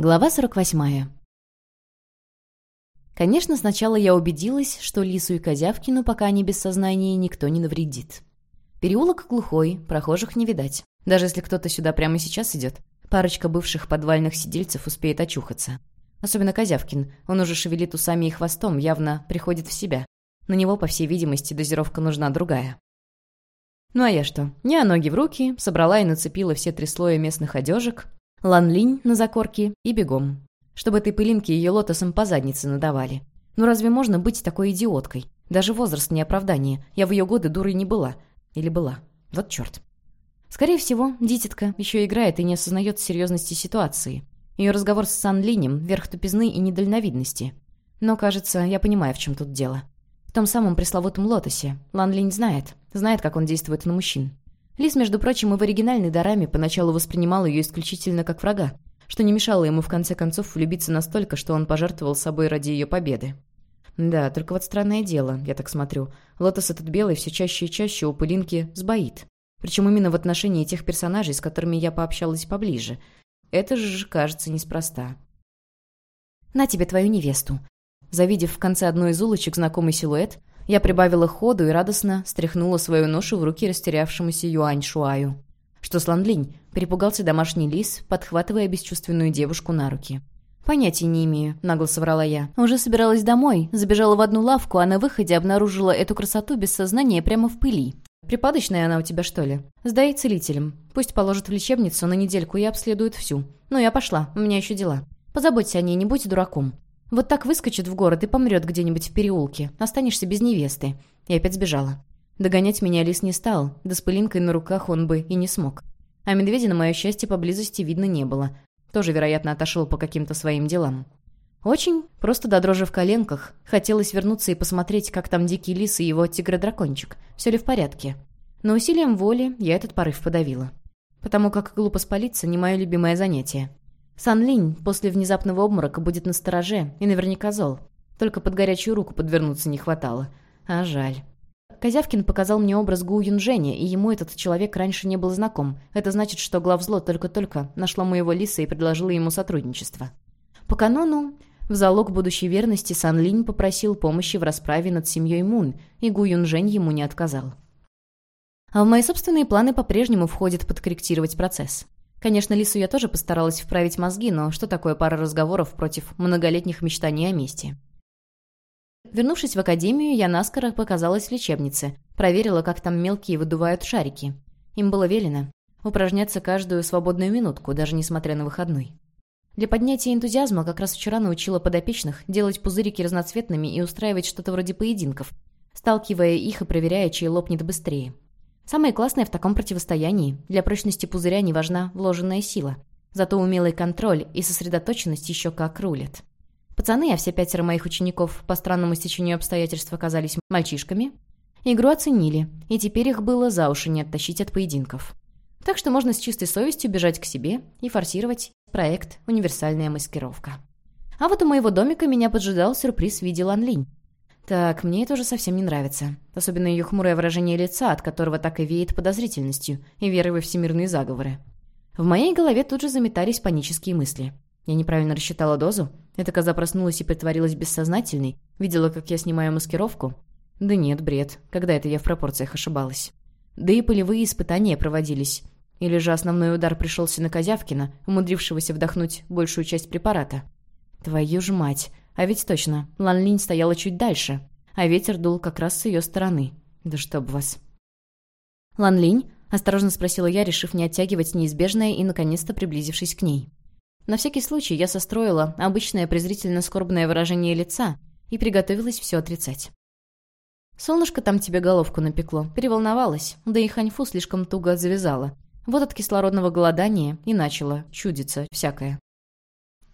Глава 48. Конечно, сначала я убедилась, что Лису и Козявкину, пока они без сознания, никто не навредит. Переулок глухой, прохожих не видать. Даже если кто-то сюда прямо сейчас идет, парочка бывших подвальных сидельцев успеет очухаться. Особенно Козявкин, он уже шевелит усами и хвостом, явно приходит в себя. На него, по всей видимости, дозировка нужна другая. Ну а я что? Я ноги в руки, собрала и нацепила все три слоя местных одежек, Ланлинь на закорке и бегом. Чтобы этой пылинке ее лотосом по заднице надавали. Ну разве можно быть такой идиоткой? Даже возраст не оправдание. Я в ее годы дурой не была. Или была. Вот черт. Скорее всего, дитятка еще играет и не осознает серьезности ситуации. Ее разговор с Сан Линем – верх тупизны и недальновидности. Но, кажется, я понимаю, в чем тут дело. В том самом пресловутом лотосе. Лан Линь знает. Знает, как он действует на мужчин. Лис, между прочим, и в оригинальной Дараме поначалу воспринимал ее исключительно как врага, что не мешало ему в конце концов влюбиться настолько, что он пожертвовал собой ради ее победы. Да, только вот странное дело, я так смотрю. Лотос этот белый все чаще и чаще у пылинки сбоит. Причем именно в отношении тех персонажей, с которыми я пообщалась поближе. Это же, кажется, неспроста. «На тебе твою невесту». Завидев в конце одной из улочек знакомый силуэт, я прибавила ходу и радостно стряхнула свою ношу в руки растерявшемуся Юань Шуаю. Что Сландлинь? Перепугался домашний лис, подхватывая бесчувственную девушку на руки. «Понятия не имею», — нагло соврала я. Уже собиралась домой, забежала в одну лавку, а на выходе обнаружила эту красоту без сознания прямо в пыли. «Припадочная она у тебя, что ли? Сдай целителям. Пусть положат в лечебницу на недельку и обследуют всю. Ну, я пошла, у меня еще дела. Позаботься о ней, не будь дураком». Вот так выскочит в город и помрет где-нибудь в переулке. Останешься без невесты. И опять сбежала. Догонять меня лис не стал, да с пылинкой на руках он бы и не смог. А медведя, на мое счастье, поблизости видно не было. Тоже, вероятно, отошел по каким-то своим делам. Очень, просто до дрожи в коленках, хотелось вернуться и посмотреть, как там дикий лис и его тигр-дракончик. Все ли в порядке. Но усилием воли я этот порыв подавила. Потому как глупо спалиться не мое любимое занятие. Сан Линь после внезапного обморока будет на стороже и наверняка зол. Только под горячую руку подвернуться не хватало. А жаль. Козявкин показал мне образ Гу Юнжэня, и ему этот человек раньше не был знаком. Это значит, что главзло только-только нашло моего лиса и предложило ему сотрудничество. По канону, в залог будущей верности Сан Линь попросил помощи в расправе над семьей Мун, и Гу Юнжэнь ему не отказал. А в мои собственные планы по-прежнему входит подкорректировать процесс. Конечно, Лису я тоже постаралась вправить мозги, но что такое пара разговоров против многолетних мечтаний о мести? Вернувшись в академию, я наскоро показалась в лечебнице, проверила, как там мелкие выдувают шарики. Им было велено упражняться каждую свободную минутку, даже несмотря на выходной. Для поднятия энтузиазма как раз вчера научила подопечных делать пузырики разноцветными и устраивать что-то вроде поединков, сталкивая их и проверяя, чей лопнет быстрее. Самое классное в таком противостоянии – для прочности пузыря не важна вложенная сила. Зато умелый контроль и сосредоточенность еще как рулят. Пацаны, а все пятеро моих учеников по странному стечению обстоятельств оказались мальчишками, игру оценили, и теперь их было за уши не оттащить от поединков. Так что можно с чистой совестью бежать к себе и форсировать проект «Универсальная маскировка». А вот у моего домика меня поджидал сюрприз в виде Ланлинь. Так, мне это уже совсем не нравится. Особенно ее хмурое выражение лица, от которого так и веет подозрительностью и верой во всемирные заговоры. В моей голове тут же заметались панические мысли. Я неправильно рассчитала дозу? Эта коза проснулась и притворилась бессознательной? Видела, как я снимаю маскировку? Да нет, бред. Когда это я в пропорциях ошибалась? Да и полевые испытания проводились. Или же основной удар пришелся на Козявкина, умудрившегося вдохнуть большую часть препарата. Твою ж мать! А ведь точно, Ланлинь стояла чуть дальше, а ветер дул как раз с ее стороны. Да чтоб вас. «Ланлинь?» — осторожно спросила я, решив не оттягивать неизбежное и, наконец-то, приблизившись к ней. На всякий случай я состроила обычное презрительно-скорбное выражение лица и приготовилась все отрицать. «Солнышко там тебе головку напекло, переволновалась, да и ханьфу слишком туго завязала. Вот от кислородного голодания и начала чудиться всякое».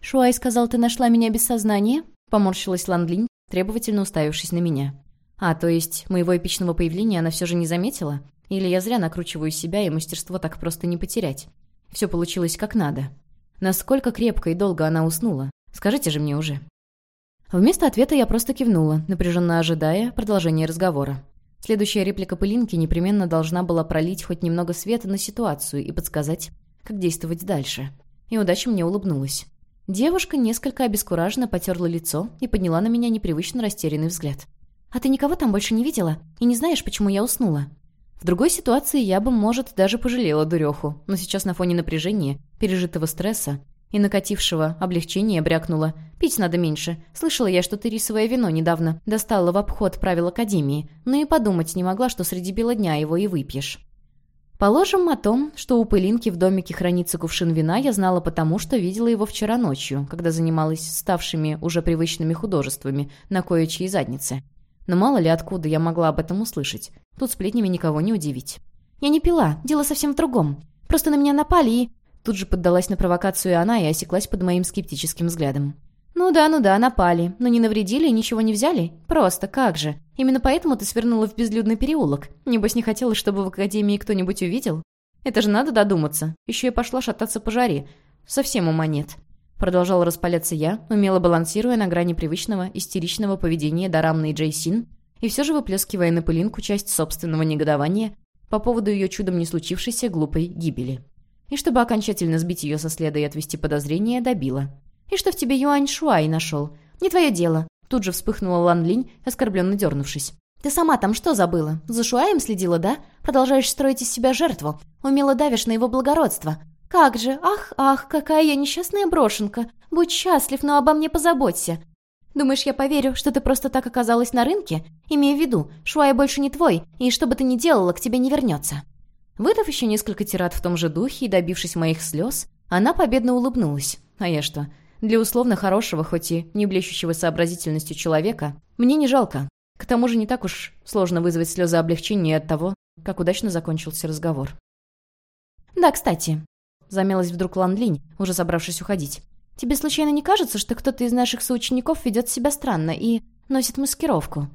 «Шуай сказал, ты нашла меня без сознания?» Поморщилась Ландлинь, требовательно уставившись на меня. «А, то есть моего эпичного появления она все же не заметила? Или я зря накручиваю себя, и мастерство так просто не потерять? Все получилось как надо. Насколько крепко и долго она уснула? Скажите же мне уже». Вместо ответа я просто кивнула, напряженно ожидая продолжения разговора. Следующая реплика Пылинки непременно должна была пролить хоть немного света на ситуацию и подсказать, как действовать дальше. И удача мне улыбнулась. Девушка несколько обескураженно потерла лицо и подняла на меня непривычно растерянный взгляд. «А ты никого там больше не видела? И не знаешь, почему я уснула?» В другой ситуации я бы, может, даже пожалела дуреху, но сейчас на фоне напряжения, пережитого стресса и накатившего облегчения брякнула. «Пить надо меньше. Слышала я, что ты рисовое вино недавно достала в обход правил Академии, но и подумать не могла, что среди бела дня его и выпьешь». Положим о том, что у Пылинки в домике хранится кувшин вина, я знала потому, что видела его вчера ночью, когда занималась ставшими уже привычными художествами на кое-чьей заднице. Но мало ли откуда я могла об этом услышать. Тут сплетнями никого не удивить. «Я не пила, дело совсем в другом. Просто на меня напали и...» Тут же поддалась на провокацию она и осеклась под моим скептическим взглядом. «Ну да, ну да, напали. Но не навредили и ничего не взяли? Просто, как же. Именно поэтому ты свернула в безлюдный переулок. Небось, не хотела, чтобы в Академии кто-нибудь увидел? Это же надо додуматься. Еще и пошла шататься по жаре. Совсем ума нет». Продолжала распаляться я, умело балансируя на грани привычного, истеричного поведения Дарамны и Джейсин, и все же выплескивая на пылинку часть собственного негодования по поводу ее чудом не случившейся глупой гибели. И чтобы окончательно сбить ее со следа и отвести подозрения, добила. «И что в тебе Юань Шуай нашел? Не твое дело!» Тут же вспыхнула Лан Линь, оскорбленно дернувшись. «Ты сама там что забыла? За Шуаем следила, да? Продолжаешь строить из себя жертву. Умело давишь на его благородство. Как же, ах, ах, какая я несчастная брошенка. Будь счастлив, но обо мне позаботься. Думаешь, я поверю, что ты просто так оказалась на рынке? Имея в виду, Шуай больше не твой, и что бы ты ни делала, к тебе не вернется». Выдав еще несколько тират в том же духе и добившись моих слез, она победно улыбнулась. А я что? Для условно хорошего, хоть и не блещущего сообразительностью человека, мне не жалко. К тому же не так уж сложно вызвать слезы облегчения от того, как удачно закончился разговор. «Да, кстати», — замялась вдруг Лан Линь, уже собравшись уходить. «Тебе случайно не кажется, что кто-то из наших соучеников ведет себя странно и носит маскировку?»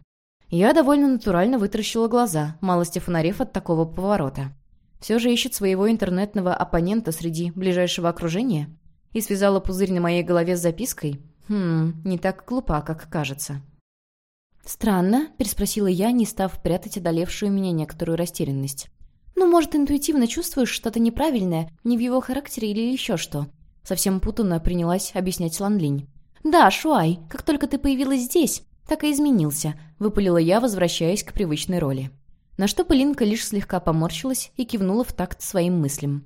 Я довольно натурально вытаращила глаза, малости фонарев от такого поворота. Все же ищет своего интернетного оппонента среди ближайшего окружения? И связала пузырь на моей голове с запиской? Хм, не так глупа, как кажется. «Странно», — переспросила я, не став прятать одолевшую меня некоторую растерянность. «Ну, может, интуитивно чувствуешь что-то неправильное, не в его характере или еще что?» Совсем путанно принялась объяснять Ланлинь. «Да, Шуай, как только ты появилась здесь, так и изменился», — выпалила я, возвращаясь к привычной роли. На что Полинка лишь слегка поморщилась и кивнула в такт своим мыслям.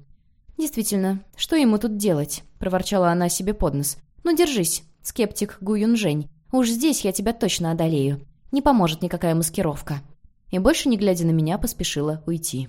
«Действительно, что ему тут делать?» — проворчала она себе под нос. «Ну, держись, скептик Гу Юнжень. Уж здесь я тебя точно одолею. Не поможет никакая маскировка». И больше, не глядя на меня, поспешила уйти.